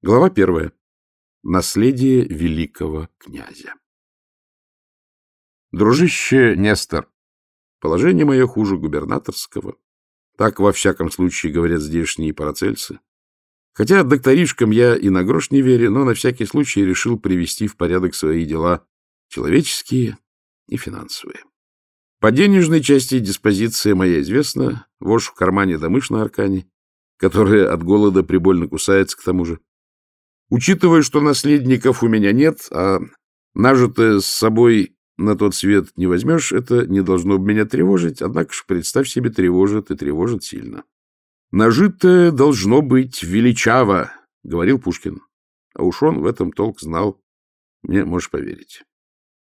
Глава первая. Наследие великого князя. Дружище Нестор, положение мое хуже губернаторского. Так, во всяком случае, говорят здешние парацельцы. Хотя докторишкам я и на грош не верю, но на всякий случай решил привести в порядок свои дела человеческие и финансовые. По денежной части диспозиция моя известна, вошь в кармане да мышь на аркане, которая от голода прибольно кусается к тому же. Учитывая, что наследников у меня нет, а нажитое с собой на тот свет не возьмешь, это не должно меня тревожить, однако ж, представь себе, тревожит и тревожит сильно. «Нажитое должно быть величаво», — говорил Пушкин. А уж он в этом толк знал, мне можешь поверить.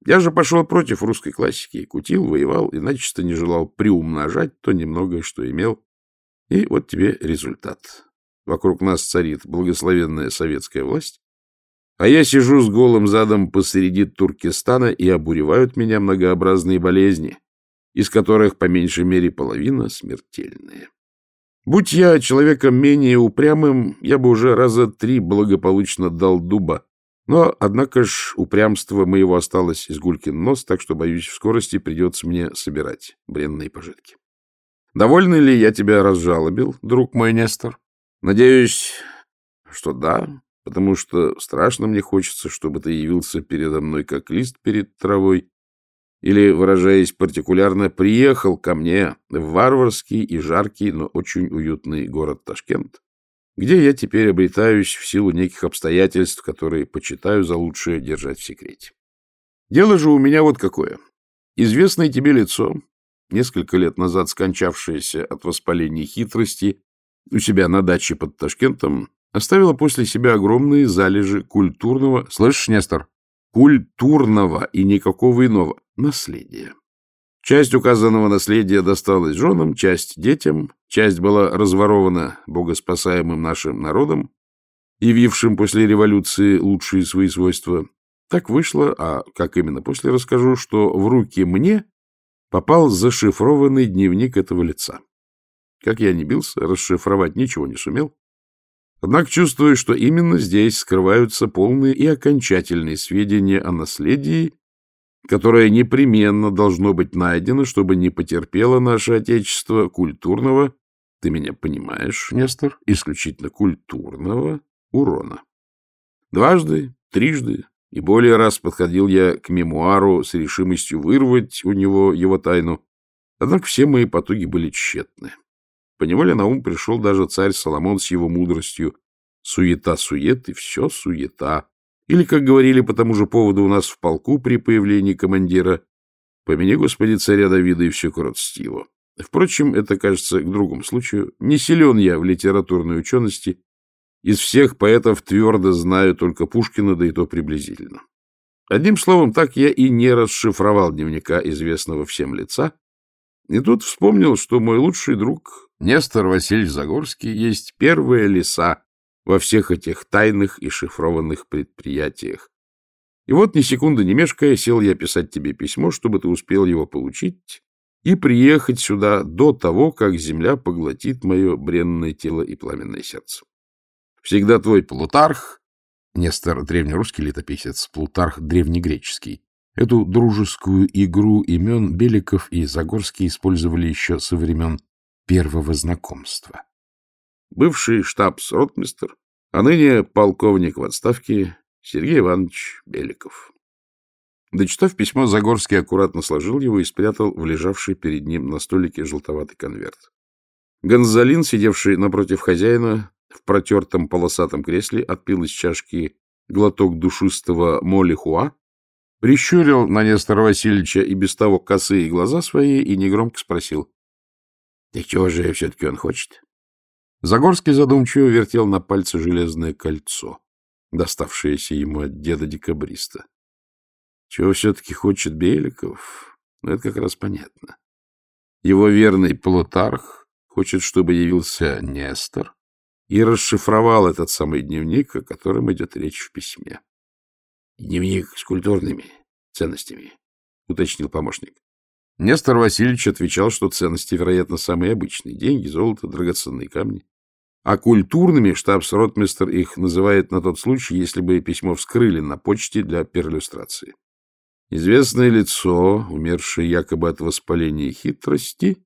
Я же пошел против русской классики, кутил, воевал и начисто не желал приумножать то немногое, что имел. И вот тебе результат. Вокруг нас царит благословенная советская власть, а я сижу с голым задом посреди Туркестана, и обуревают меня многообразные болезни, из которых по меньшей мере половина смертельные. Будь я человеком менее упрямым, я бы уже раза три благополучно дал дуба. Но, однако ж, упрямство моего осталось из гулькин нос, так что, боюсь, в скорости придется мне собирать бренные пожитки. Довольный ли я тебя разжалобил, друг мой Нестор? Надеюсь, что да, потому что страшно мне хочется, чтобы ты явился передо мной как лист перед травой, или, выражаясь партикулярно, приехал ко мне в варварский и жаркий, но очень уютный город Ташкент, где я теперь обретаюсь в силу неких обстоятельств, которые почитаю за лучшее держать в секрете. Дело же у меня вот какое. Известное тебе лицо, несколько лет назад скончавшееся от воспаления хитрости у себя на даче под Ташкентом, оставила после себя огромные залежи культурного, слышишь, Нестор, культурного и никакого иного наследия. Часть указанного наследия досталась женам, часть детям, часть была разворована богоспасаемым нашим народом, явившим после революции лучшие свои свойства. Так вышло, а как именно после расскажу, что в руки мне попал зашифрованный дневник этого лица. Как я не бился, расшифровать ничего не сумел. Однако чувствую, что именно здесь скрываются полные и окончательные сведения о наследии, которое непременно должно быть найдено, чтобы не потерпело наше Отечество культурного, ты меня понимаешь, Нестор, исключительно культурного урона. Дважды, трижды и более раз подходил я к мемуару с решимостью вырвать у него его тайну, однако все мои потуги были тщетны. Поневоле на ум пришел даже царь Соломон с его мудростью. Суета-сует и все суета. Или, как говорили по тому же поводу у нас в полку при появлении командира, «Помяни, Господи, царя Давида, и все кротстиво». Впрочем, это, кажется, к другому случаю. Не силен я в литературной учености. Из всех поэтов твердо знаю только Пушкина, да и то приблизительно. Одним словом, так я и не расшифровал дневника известного всем лица, и тут вспомнил, что мой лучший друг Нестор Васильевич Загорский есть первая лиса во всех этих тайных и шифрованных предприятиях. И вот ни секунды не мешкая, сел я писать тебе письмо, чтобы ты успел его получить и приехать сюда до того, как земля поглотит мое бренное тело и пламенное сердце. Всегда твой Плутарх, Нестор древнерусский летописец, Плутарх древнегреческий. Эту дружескую игру имен Беликов и Загорский использовали еще со времен первого знакомства. Бывший штабс-ротмистер, а ныне полковник в отставке Сергей Иванович Беликов. Дочитав письмо, Загорский аккуратно сложил его и спрятал в лежавший перед ним на столике желтоватый конверт. Гонзалин, сидевший напротив хозяина, в протертом полосатом кресле, отпил из чашки глоток душистого молихуа, прищурил на Нестора Васильевича и без того косые глаза свои и негромко спросил. И чего же все-таки он хочет? Загорский задумчиво вертел на пальце железное кольцо, доставшееся ему от деда-декабриста. Чего все-таки хочет Беликов? Ну, это как раз понятно. Его верный Плутарх хочет, чтобы явился Нестор и расшифровал этот самый дневник, о котором идет речь в письме. — Дневник с культурными ценностями, — уточнил помощник. Нестор Васильевич отвечал, что ценности, вероятно, самые обычные — деньги, золото, драгоценные камни. а культурными штабс-ротмистер их называет на тот случай, если бы письмо вскрыли на почте для перлюстрации. Известное лицо, умершее якобы от воспаления хитрости,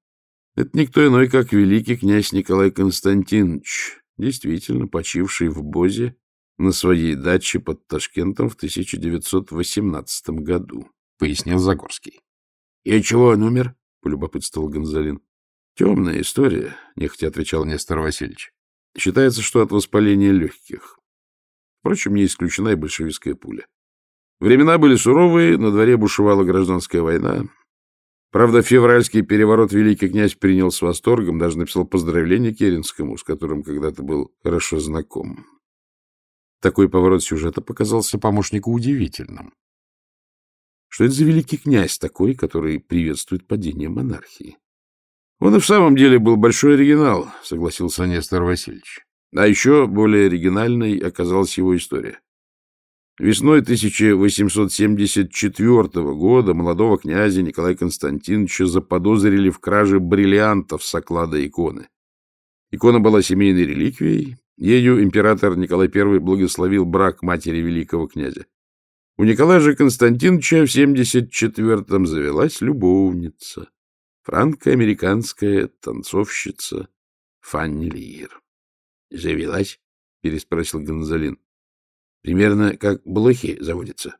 это никто иной, как великий князь Николай Константинович, действительно почивший в Бозе на своей даче под Ташкентом в 1918 году, — пояснил Загорский. — И чего он умер? — полюбопытствовал Гонзалин. — Темная история, — нехотя отвечал Нестор Васильевич. — Считается, что от воспаления легких. Впрочем, не исключена и большевистская пуля. Времена были суровые, на дворе бушевала гражданская война. Правда, февральский переворот великий князь принял с восторгом, даже написал поздравление Керенскому, с которым когда-то был хорошо знаком. Такой поворот сюжета показался помощнику удивительным. Что это за великий князь такой, который приветствует падение монархии? Он и в самом деле был большой оригинал, согласился Нестор Васильевич. А еще более оригинальной оказалась его история. Весной 1874 года молодого князя Николая Константиновича заподозрили в краже бриллиантов с оклада иконы. Икона была семейной реликвией, ею император Николай I благословил брак матери великого князя. У Николая же Константиновича в 74-м завелась любовница, франко-американская танцовщица Фанни Лиер. — Завелась? — переспросил Гонзалин. Примерно как блохи заводятся.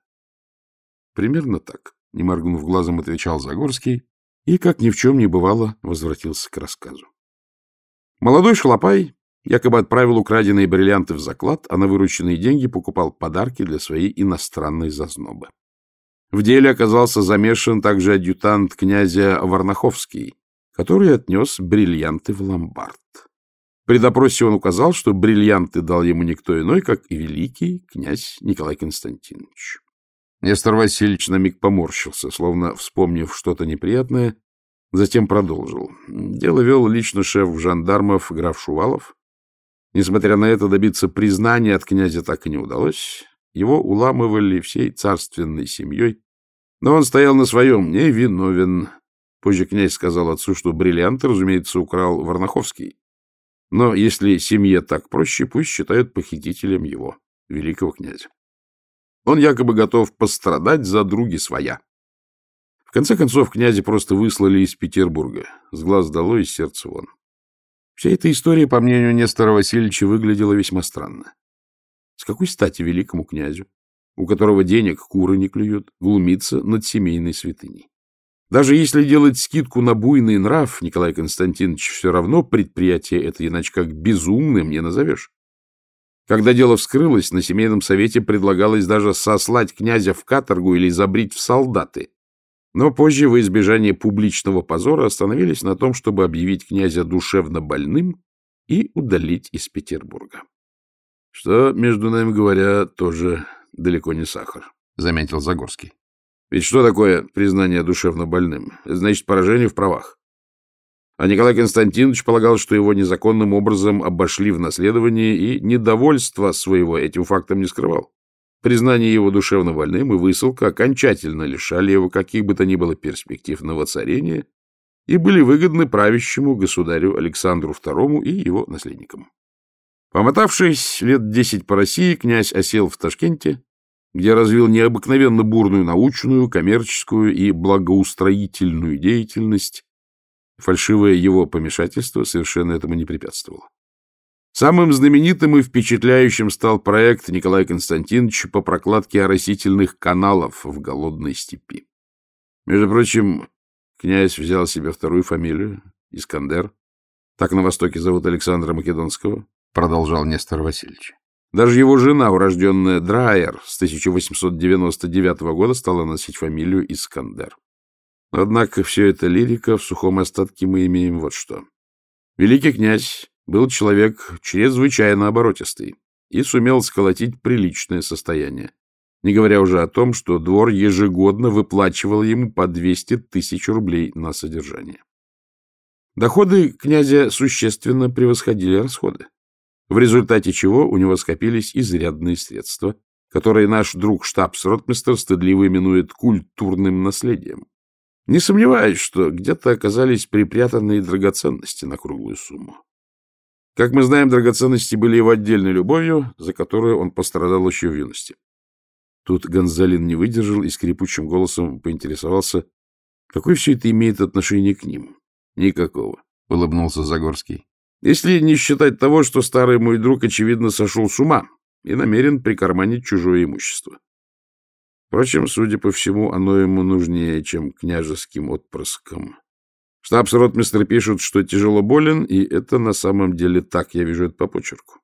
Примерно так, не моргнув глазом, отвечал Загорский и, как ни в чем не бывало, возвратился к рассказу. Молодой шалопай якобы отправил украденные бриллианты в заклад, а на вырученные деньги покупал подарки для своей иностранной зазнобы. В деле оказался замешан также адъютант князя Варнаховский, который отнес бриллианты в ломбард. При допросе он указал, что бриллианты дал ему никто иной, как и великий князь Николай Константинович. Нестор Васильевич на миг поморщился, словно вспомнив что-то неприятное, затем продолжил. Дело вел лично шеф жандармов граф Шувалов. Несмотря на это, добиться признания от князя так и не удалось. Его уламывали всей царственной семьей, но он стоял на своем, не виновен. Позже князь сказал отцу, что бриллианты, разумеется, украл Варнаховский. Но если семье так проще, пусть считают похитителем его, великого князя. Он якобы готов пострадать за други своя. В конце концов, князя просто выслали из Петербурга. С глаз долой, из сердца вон. Вся эта история, по мнению Нестора Васильевича, выглядела весьма странно. С какой стати великому князю, у которого денег куры не клюют, глумиться над семейной святыней? Даже если делать скидку на буйный нрав, Николай Константинович, все равно предприятие это иначе как безумным не назовешь. Когда дело вскрылось, на семейном совете предлагалось даже сослать князя в каторгу или забрить в солдаты. Но позже, во избежание публичного позора, остановились на том, чтобы объявить князя душевно больным и удалить из Петербурга. — Что, между нами говоря, тоже далеко не сахар, — заметил Загорский. Ведь что такое признание душевно больным? Это значит поражение в правах. А Николай Константинович полагал, что его незаконным образом обошли в наследовании и недовольство своего этим фактом не скрывал. Признание его душевно больным и высылка окончательно лишали его каких бы то ни было перспектив на воцарение и были выгодны правящему государю Александру II и его наследникам. Помотавшись лет десять по России, князь осел в Ташкенте, где развил необыкновенно бурную научную, коммерческую и благоустроительную деятельность, фальшивое его помешательство совершенно этому не препятствовало. Самым знаменитым и впечатляющим стал проект Николая Константиновича по прокладке оросительных каналов в голодной степи. Между прочим, князь взял себе вторую фамилию — Искандер. Так на Востоке зовут Александра Македонского, — продолжал Нестор Васильевич. Даже его жена, урожденная Драйер, с 1899 года стала носить фамилию Искандер. Однако все это лирика, в сухом остатке мы имеем вот что. Великий князь был человек чрезвычайно оборотистый и сумел сколотить приличное состояние, не говоря уже о том, что двор ежегодно выплачивал ему по 200 тысяч рублей на содержание. Доходы князя существенно превосходили расходы в результате чего у него скопились изрядные средства, которые наш друг штабс-ротмистер стыдливо именует культурным наследием. Не сомневаюсь, что где-то оказались припрятанные драгоценности на круглую сумму. Как мы знаем, драгоценности были его отдельной любовью, за которую он пострадал еще в юности. Тут Гонзалин не выдержал и скрипучим голосом поинтересовался, какое все это имеет отношение к ним. — Никакого, — улыбнулся Загорский. — Если не считать того, что старый мой друг, очевидно, сошел с ума и намерен прикарманить чужое имущество. Впрочем, судя по всему, оно ему нужнее, чем княжеским отпрыском. Штабс-ротмистр пишут, что тяжело болен, и это на самом деле так, я вижу это по почерку.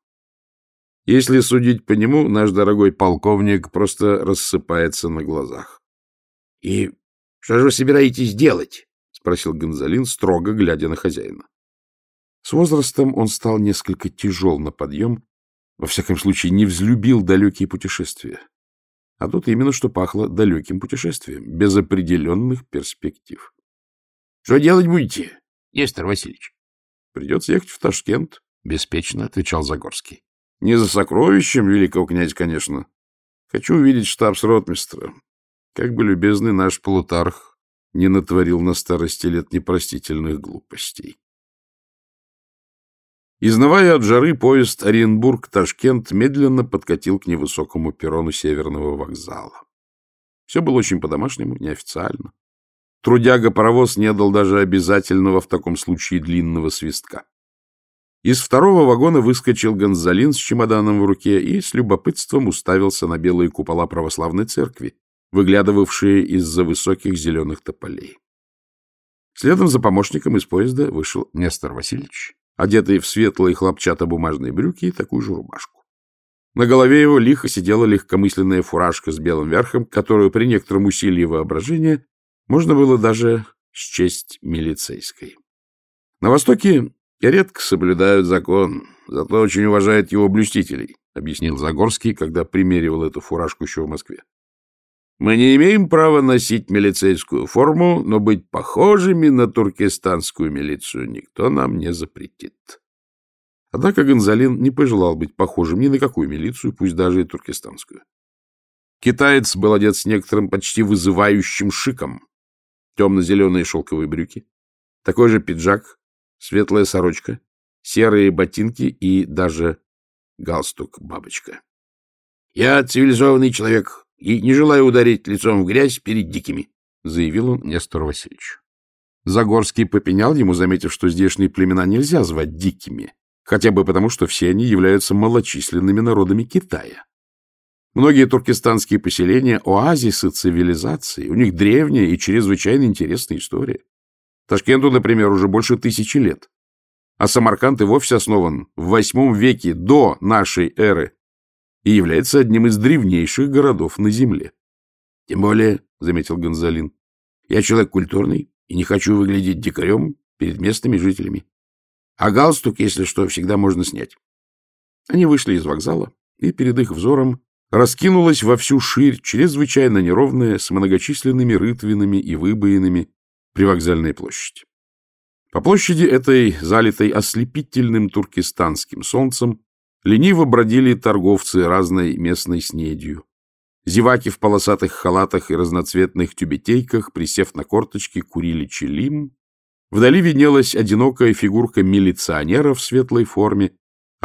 Если судить по нему, наш дорогой полковник просто рассыпается на глазах. — И что же вы собираетесь делать? — спросил Гонзалин, строго глядя на хозяина. С возрастом он стал несколько тяжел на подъем, во всяком случае не взлюбил далекие путешествия. А тут именно что пахло далеким путешествием, без определенных перспектив. — Что делать будете, Нестор Васильевич? — Придется ехать в Ташкент, — беспечно отвечал Загорский. Не за сокровищем великого князя, конечно. Хочу увидеть штабс-ротмистра. Как бы любезный наш полутарх не натворил на старости лет непростительных глупостей. Изнывая от жары, поезд Оренбург-Ташкент медленно подкатил к невысокому перрону северного вокзала. Все было очень по-домашнему, неофициально. Трудяга-паровоз не дал даже обязательного в таком случае длинного свистка. Из второго вагона выскочил Гонзалин с чемоданом в руке и с любопытством уставился на белые купола православной церкви, выглядывавшие из-за высоких зеленых тополей. Следом за помощником из поезда вышел Нестор Васильевич, одетый в светлые хлопчатобумажные брюки и такую же рубашку. На голове его лихо сидела легкомысленная фуражка с белым верхом, которую при некотором усилии воображения можно было даже счесть милицейской. На востоке редко соблюдают закон, зато очень уважают его блюстителей, — объяснил Загорский, когда примеривал эту фуражку еще в Москве. Мы не имеем права носить милицейскую форму, но быть похожими на туркестанскую милицию никто нам не запретит. Однако Гонзалин не пожелал быть похожим ни на какую милицию, пусть даже и туркестанскую. Китаец был одет с некоторым почти вызывающим шиком. Темно-зеленые шелковые брюки, такой же пиджак, светлая сорочка, серые ботинки и даже галстук-бабочка. — Я цивилизованный человек и не желаю ударить лицом в грязь перед дикими, — заявил он Нестору Васильевичу. Загорский попенял ему, заметив, что здешние племена нельзя звать дикими, хотя бы потому, что все они являются малочисленными народами Китая. Многие туркестанские поселения — оазисы цивилизации, у них древняя и чрезвычайно интересная история. Ташкенту, например, уже больше тысячи лет. А Самарканд и вовсе основан в восьмом веке до нашей эры и является одним из древнейших городов на земле. — Тем более, — заметил Гонзалин, — я человек культурный и не хочу выглядеть дикарем перед местными жителями. А галстук, если что, всегда можно снять. Они вышли из вокзала, и перед их взором раскинулась во всю ширь чрезвычайно неровная, с многочисленными рытвинами и выбоинами, привокзальная площадь. По площади этой, залитой ослепительным туркестанским солнцем, лениво бродили торговцы разной местной снедью. Зеваки в полосатых халатах и разноцветных тюбетейках, присев на корточки, курили челим. Вдали виднелась одинокая фигурка милиционера в светлой форме.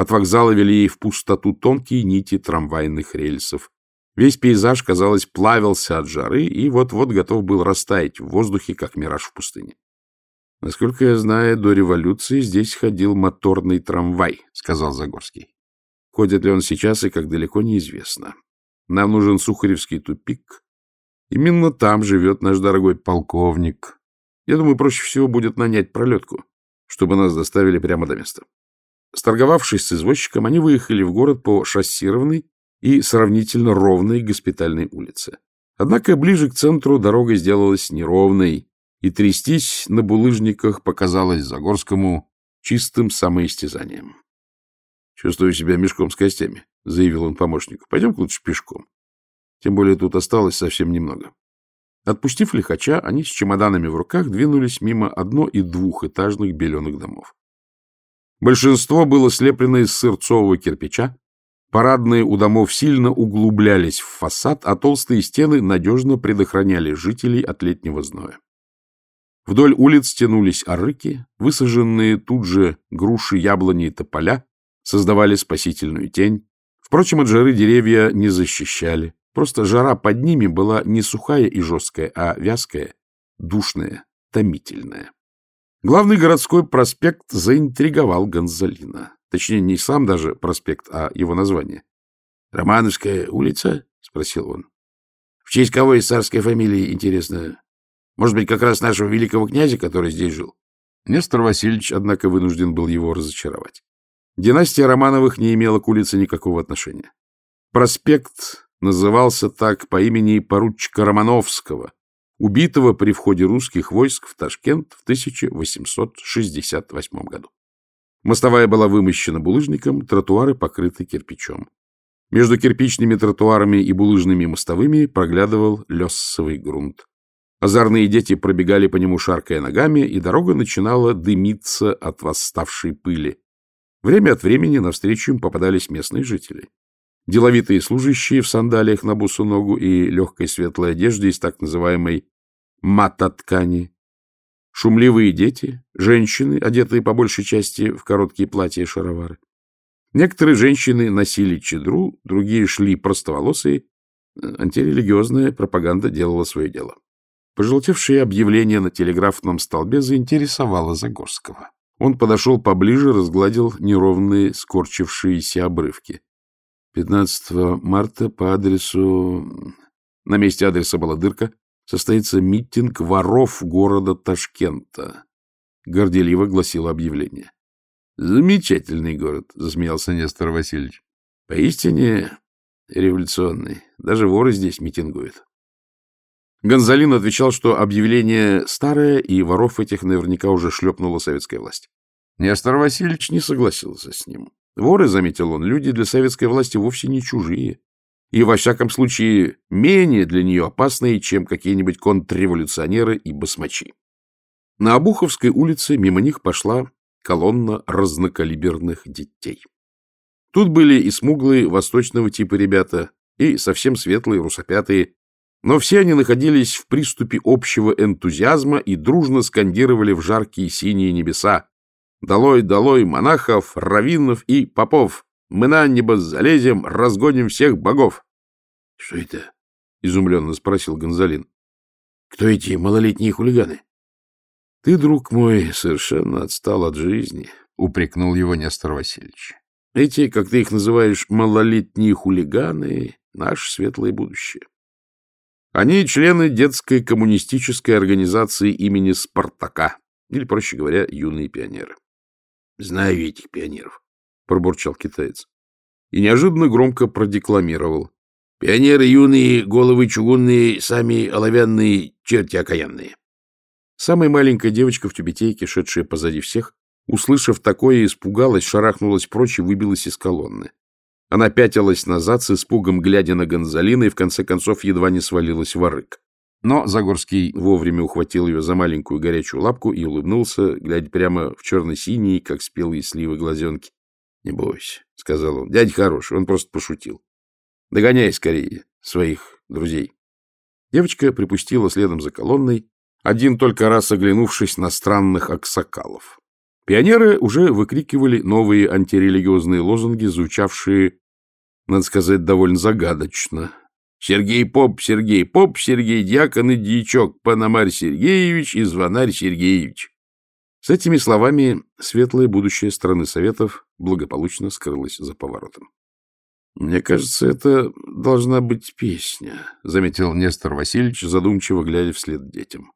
От вокзала вели в пустоту тонкие нити трамвайных рельсов. Весь пейзаж, казалось, плавился от жары и вот-вот готов был растаять в воздухе, как мираж в пустыне. — Насколько я знаю, до революции здесь ходил моторный трамвай, — сказал Загорский. Ходит ли он сейчас и как далеко, неизвестно. Нам нужен Сухаревский тупик. Именно там живет наш дорогой полковник. Я думаю, проще всего будет нанять пролетку, чтобы нас доставили прямо до места. Сторговавшись с извозчиком, они выехали в город по шоссированной и сравнительно ровной госпитальной улице. Однако ближе к центру дорога сделалась неровной, и трястись на булыжниках показалось Загорскому чистым самоистязанием. — Чувствую себя мешком с костями, — заявил он помощнику. — Пойдем лучше пешком. Тем более тут осталось совсем немного. Отпустив лихача, они с чемоданами в руках двинулись мимо одно- и двухэтажных беленых домов. Большинство было слеплено из сырцового кирпича, Парадные у домов сильно углублялись в фасад, а толстые стены надежно предохраняли жителей от летнего зноя. Вдоль улиц тянулись арыки, высаженные тут же груши, яблони и тополя создавали спасительную тень. Впрочем, от жары деревья не защищали. Просто жара под ними была не сухая и жесткая, а вязкая, душная, томительная. Главный городской проспект заинтриговал Гонзалина. Точнее, не сам даже проспект, а его название. — Романовская улица? — спросил он. — В честь кого из царской фамилии, интересно? Может быть, как раз нашего великого князя, который здесь жил? Нестор Васильевич, однако, вынужден был его разочаровать. Династия Романовых не имела к улице никакого отношения. Проспект назывался так по имени поручика Романовского, убитого при входе русских войск в Ташкент в 1868 году. Мостовая была вымощена булыжником, тротуары покрыты кирпичом. Между кирпичными тротуарами и булыжными мостовыми проглядывал лесовый грунт. Озорные дети пробегали по нему, шаркая ногами, и дорога начинала дымиться от восставшей пыли. Время от времени навстречу им попадались местные жители. Деловитые служащие в сандалиях на бусу ногу и легкой светлой одежде из так называемой мата-ткани. Шумливые дети, женщины, одетые по большей части в короткие платья и шаровары. Некоторые женщины носили чедру, другие шли простоволосые. Антирелигиозная пропаганда делала свое дело. Пожелтевшее объявление на телеграфном столбе заинтересовало Загорского. Он подошел поближе, разгладил неровные, скорчившиеся обрывки. 15 марта по адресу... На месте адреса была дырка. Состоится митинг воров города Ташкента. Горделиво гласило объявление. Замечательный город, засмеялся Нестор Васильевич. Поистине революционный. Даже воры здесь митингуют. Гонзалин отвечал, что объявление старое, и воров этих наверняка уже шлепнула советская власть. Нестор Васильевич не согласился с ним. Воры, заметил он, люди для советской власти вовсе не чужие. И, во всяком случае, менее для нее опасные, чем какие-нибудь контрреволюционеры и басмачи. На Обуховской улице мимо них пошла колонна разнокалиберных детей. Тут были и смуглые восточного типа ребята, и совсем светлые русопятые, но все они находились в приступе общего энтузиазма и дружно скандировали в жаркие синие небеса «Долой, долой монахов, раввинов и попов! Мы на небо залезем, разгоним всех богов!» «Что это?» — изумленно спросил Гонзалин. «Кто эти малолетние хулиганы?» «Ты, друг мой, совершенно отстал от жизни», — упрекнул его Нестор Васильевич. «Эти, как ты их называешь, малолетние хулиганы — наше светлое будущее. Они члены детской коммунистической организации имени Спартака, или, проще говоря, юные пионеры. — Знаю этих пионеров, — пробурчал китаец. И неожиданно громко продекламировал. — Пионеры юные, головы чугунные, сами оловянные, черти окаянные. Самая маленькая девочка в тюбетейке, шедшая позади всех, услышав такое, испугалась, шарахнулась прочь и выбилась из колонны. Она пятилась назад с испугом, глядя на Гонзалина, и в конце концов едва не свалилась в арык. Но Загорский вовремя ухватил ее за маленькую горячую лапку и улыбнулся, глядя прямо в черно-синие, как спелые сливы, глазенки. — Не бойся, — сказал он. — Дядя хороший, он просто пошутил. — Догоняй скорее своих друзей. Девочка припустила следом за колонной, один только раз оглянувшись на странных аксакалов. Пионеры уже выкрикивали новые антирелигиозные лозунги, звучавшие надо сказать, довольно загадочно. Сергей Поп, Сергей Поп, Сергей Дьякон и Дьячок, Панамарь Сергеевич и Звонарь Сергеевич. С этими словами светлое будущее страны Советов благополучно скрылось за поворотом. — Мне кажется, это должна быть песня, — заметил Нестор Васильевич, задумчиво глядя вслед детям.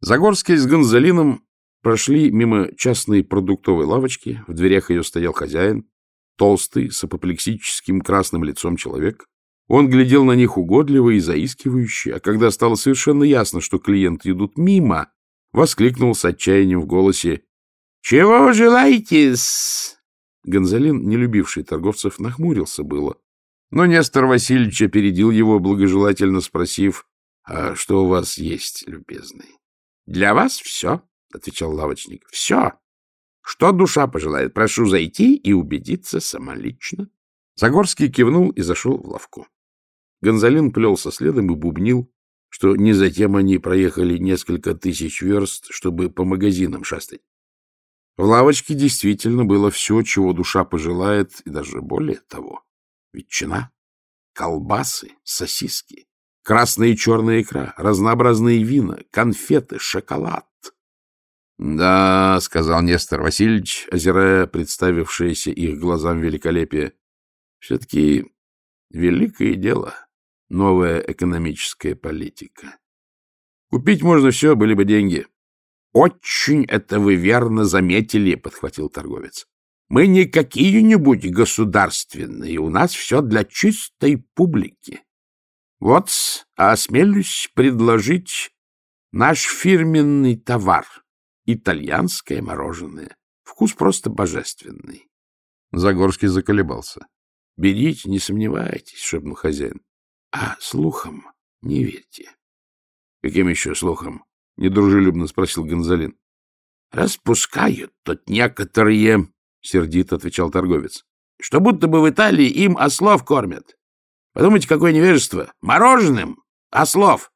Загорский с Гонзалином прошли мимо частной продуктовой лавочки, в дверях ее стоял хозяин, толстый, с апоплексическим красным лицом человек. Он глядел на них угодливо и заискивающе, а когда стало совершенно ясно, что клиенты идут мимо, воскликнул с отчаянием в голосе «Чего желаете-с?» Гонзалин, не любивший торговцев, нахмурился было. Но Нестор Васильевич опередил его, благожелательно спросив, «А что у вас есть, любезный?» «Для вас все», — отвечал лавочник, — «все. Что душа пожелает, прошу зайти и убедиться самолично. Загорский кивнул и зашел в лавку. Гонзалин плелся следом и бубнил, что не затем они проехали несколько тысяч верст, чтобы по магазинам шастать. В лавочке действительно было все, чего душа пожелает, и даже более того. Ветчина, колбасы, сосиски, красная и черная икра, разнообразные вина, конфеты, шоколад. — Да, — сказал Нестор Васильевич, озирая представившееся их глазам великолепие, — все-таки великое дело — новая экономическая политика. Купить можно все, были бы деньги. — Очень это вы верно заметили, — подхватил торговец. — Мы не какие-нибудь государственные, у нас все для чистой публики. Вот, осмелюсь предложить наш фирменный товар — итальянское мороженое. Вкус просто божественный. Загорский заколебался. — Берите, не сомневайтесь, — шепнул хозяин. — А слухам не верьте. — Каким еще слухам? — недружелюбно спросил Гонзалин. — Распускают тут некоторые, — сердито отвечал торговец, — что будто бы в Италии им ослов кормят. Подумайте, какое невежество! Мороженым! Ослов!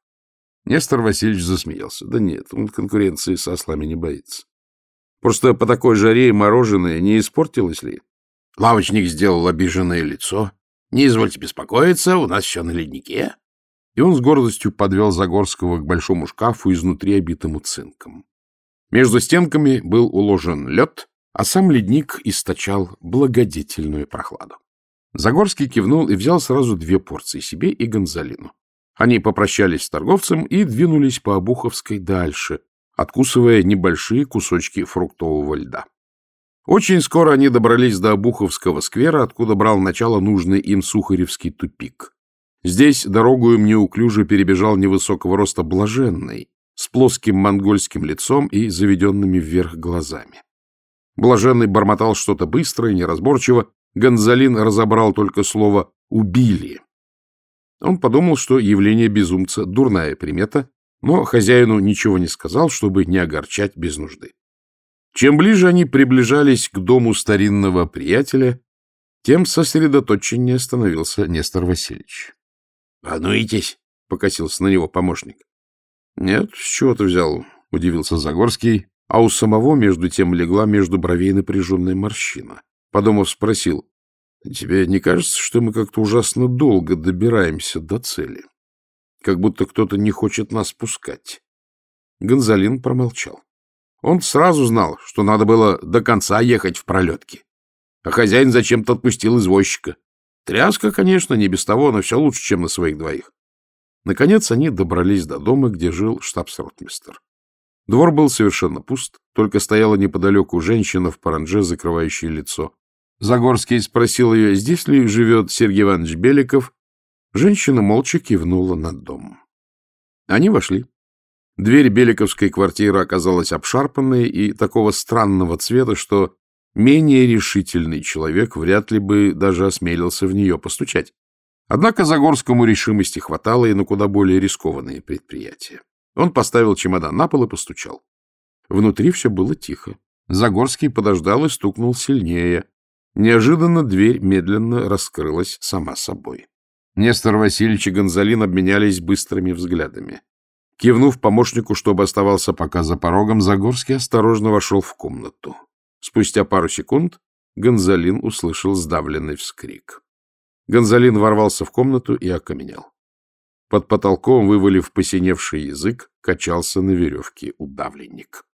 Нестор Васильевич засмеялся. Да нет, он конкуренции с ослами не боится. Просто по такой жаре мороженое не испортилось ли? Лавочник сделал обиженное лицо. Не извольте беспокоиться, у нас все на леднике. И он с гордостью подвел Загорского к большому шкафу, изнутри обитому цинком. Между стенками был уложен лед, а сам ледник источал благодетельную прохладу. Загорский кивнул и взял сразу две порции себе и Гонзалину. Они попрощались с торговцем и двинулись по Обуховской дальше, откусывая небольшие кусочки фруктового льда. Очень скоро они добрались до Обуховского сквера, откуда брал начало нужный им Сухаревский тупик. Здесь дорогу им неуклюже перебежал невысокого роста блаженный, с плоским монгольским лицом и заведенными вверх глазами. Блаженный бормотал что-то быстро и неразборчиво, Гонзалин разобрал только слово «убили». Он подумал, что явление безумца — дурная примета, но хозяину ничего не сказал, чтобы не огорчать без нужды. Чем ближе они приближались к дому старинного приятеля, тем сосредоточеннее становился Нестор Васильевич. — Волнуетесь? — покосился на него помощник. — Нет, с чего ты взял? — удивился Загорский, а у самого между тем легла между бровей напряженная морщина. Подумав, спросил, «Тебе не кажется, что мы как-то ужасно долго добираемся до цели? Как будто кто-то не хочет нас пускать?» Гонзалин промолчал. Он сразу знал, что надо было до конца ехать в пролетке. А хозяин зачем-то отпустил извозчика. Тряска, конечно, не без того, но все лучше, чем на своих двоих. Наконец они добрались до дома, где жил штабс-ротмистер. Двор был совершенно пуст, только стояла неподалеку женщина в паранже, закрывающая лицо. Загорский спросил ее, здесь ли живет Сергей Иванович Беликов. Женщина молча кивнула на дом. Они вошли. Дверь Беликовской квартиры оказалась обшарпанной и такого странного цвета, что менее решительный человек вряд ли бы даже осмелился в нее постучать. Однако Загорскому решимости хватало и на куда более рискованные предприятия. Он поставил чемодан на пол и постучал. Внутри все было тихо. Загорский подождал и стукнул сильнее. Неожиданно дверь медленно раскрылась сама собой. Нестор Васильевич и Гонзалин обменялись быстрыми взглядами. Кивнув помощнику, чтобы оставался пока за порогом, Загорский осторожно вошел в комнату. Спустя пару секунд Гонзалин услышал сдавленный вскрик. Гонзалин ворвался в комнату и окаменел. Под потолком, вывалив посиневший язык, качался на веревке удавленник.